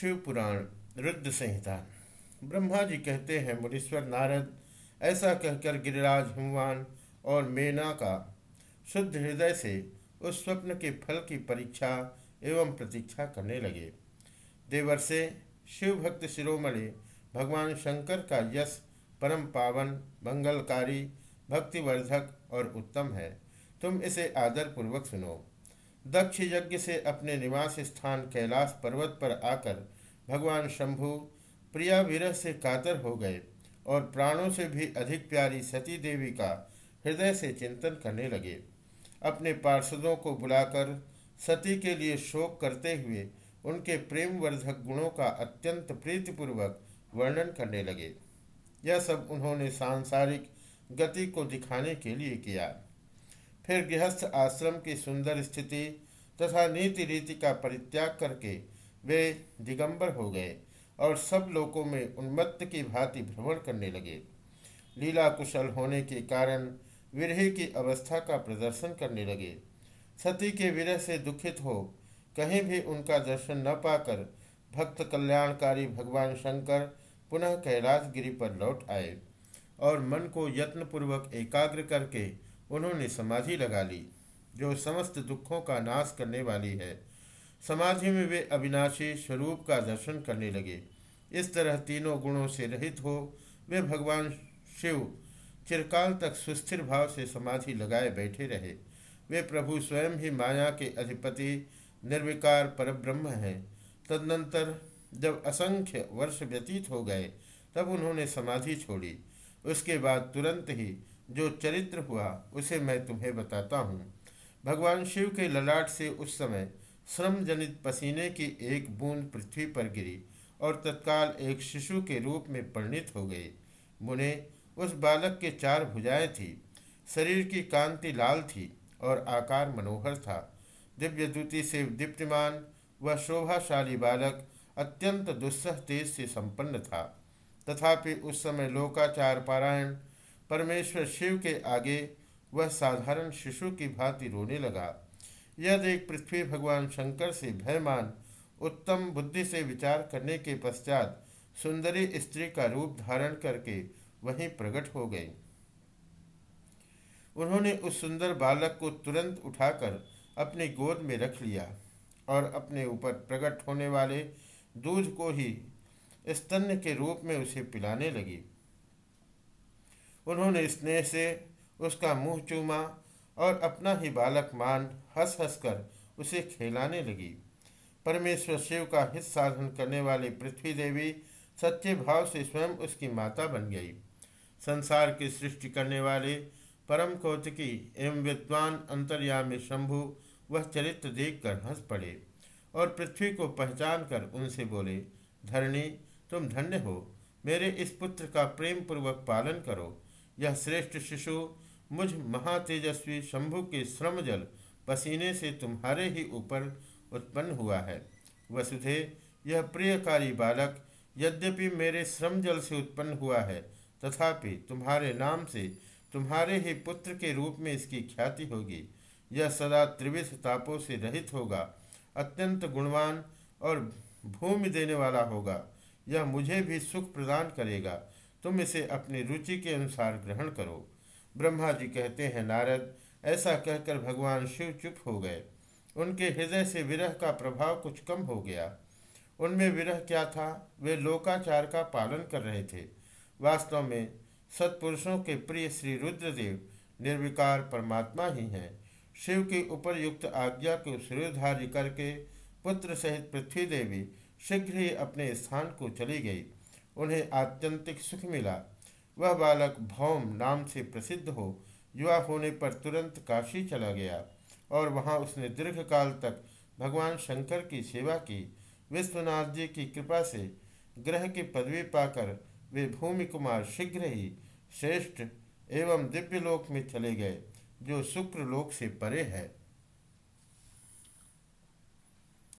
शिव पुराण रुद्र संहिता। ब्रह्मा जी कहते हैं, मुनीश्वर नारद, ऐसा कहकर गिरिराज हिमवान और मेना का शुद्ध हृदय से उस स्वप्न के फल की परीक्षा एवं प्रतीक्षा करने लगे। देवर से शिव भक्त शिरोमणि, भगवान शंकर का यश परम पावन, मंगलकारी, भक्तिवर्धक और उत्तम है। तुम इसे आदरपूर्वक सुनो। दक्ष यज्ञ से अपने निवास स्थान कैलाश पर्वत पर आकर भगवान शंभु प्रिया विरह से कातर हो गए और प्राणों से भी अधिक प्यारी सती देवी का हृदय से चिंतन करने लगे। अपने पार्षदों को बुलाकर सती के लिए शोक करते हुए उनके प्रेम वर्धक गुणों का अत्यंत प्रीतिपूर्वक वर्णन करने लगे। यह सब उन्होंने सांसारिक गति को दिखाने के लिए किया। फिर गृहस्थ आश्रम की सुंदर स्थिति तथा नीति रीति का परित्याग करके वे दिगंबर हो गए और सब लोगों में उन्मत्त की भांति भ्रमण करने लगे। लीला कुशल होने के कारण विरह की अवस्था का प्रदर्शन करने लगे। सती के विरह से दुखित हो कहीं भी उनका दर्शन न पाकर भक्त कल्याणकारी भगवान शंकर पुनः कैलाश गिरी पर लौट आए और मन को यत्नपूर्वक एकाग्र करके उन्होंने समाधि लगा ली। जो समस्त दुखों का नाश करने वाली है। समाधि में वे अविनाशी स्वरूप का दर्शन करने लगे। इस तरह तीनों गुणों से रहित हो, वे भगवान शिव चिरकाल तक सुस्थिर भाव से समाधि लगाए बैठे रहे। वे प्रभु स्वयं ही माया के अधिपति, निर्विकार परब्रह्म हैं। तदनंतर जब असंख्य वर्ष व्यतीत हो गए, तब उन्होंने समाधि छोड़ी। उसके बाद तुरंत ही जो चरित्र हुआ, उसे मैं तुम्हें बताता हूँ। भगवान शिव के ललाट से उस समय श्रम जनित पसीने की एक बूंद पृथ्वी पर गिरी और तत्काल एक शिशु के रूप में परिणित हो गई। मुने, उस बालक के चार भुजाएँ थी। शरीर की कांति लाल थी और आकार मनोहर था। दिव्य दूती से दीप्तिमान व शोभाशाली बालक अत्यंत दुस्सह तेज से संपन्न था। तथापि उस समय लोकाचार पारायण, परमेश्वर शिव के आगे वह साधारण शिशु की भांति रोने लगा। यह देख पृथ्वी भगवान शंकर से भयमान, उत्तम बुद्धि से विचार करने के पश्चात सुंदरी स्त्री का रूप धारण करके वहीं प्रकट हो गई। उन्होंने उस सुंदर बालक को तुरंत उठाकर अपनी गोद में रख लिया और अपने ऊपर प्रकट होने वाले दूध को ही स्तन्य के रूप में उसे पिलाने लगी। उन्होंने स्नेह से उसका मुँह चूमा और अपना ही बालक मान हंस हंस कर उसे खेलाने लगी। परमेश्वर शिव का हित साधन करने वाली पृथ्वी देवी सच्चे भाव से स्वयं उसकी माता बन गई। संसार की सृष्टि करने वाले परम कौतकी एवं विद्वान अंतर्यामी शंभु वह चरित्र देखकर हंस पड़े और पृथ्वी को पहचान कर उनसे बोले, धरणी, तुम धन्य हो। मेरे इस पुत्र का प्रेम पूर्वक पालन करो। यह श्रेष्ठ शिशु मुझ महातेजस्वी शंभु के श्रम जल पसीने से तुम्हारे ही ऊपर उत्पन्न हुआ है। वसुधे, यह प्रियकारी बालक, यद्यपि मेरे श्रम जल से उत्पन्न हुआ है, तथापि तुम्हारे नाम से तुम्हारे ही पुत्र के रूप में इसकी ख्याति होगी। यह सदा त्रिविध तापों से रहित होगा, अत्यंत गुणवान और भूमि देने वाला होगा। यह मुझे भी सुख प्रदान करेगा। तुम इसे अपनी रुचि के अनुसार ग्रहण करो। ब्रह्मा जी कहते हैं, नारद, ऐसा कहकर भगवान शिव चुप हो गए। उनके हृदय से विरह का प्रभाव कुछ कम हो गया। उनमें विरह क्या था? वे लोकाचार का पालन कर रहे थे। वास्तव में सत्पुरुषों के प्रिय श्री रुद्रदेव निर्विकार परमात्मा ही हैं। शिव की उपरयुक्त आज्ञा को शिरोधार्य करके पुत्र सहित पृथ्वी देवी शीघ्र ही अपने स्थान को चली गई। उन्हें आत्यंतिक सुख मिला। वह बालक भौम नाम से प्रसिद्ध हो, युवा होने पर तुरंत काशी चला गया और वहाँ उसने दीर्घ काल तक भगवान शंकर की सेवा की। विश्वनाथ जी की कृपा से ग्रह की पदवी पाकर वे भूमि कुमार शीघ्र ही श्रेष्ठ एवं दिव्य लोक में चले गए, जो शुक्र लोक से परे है।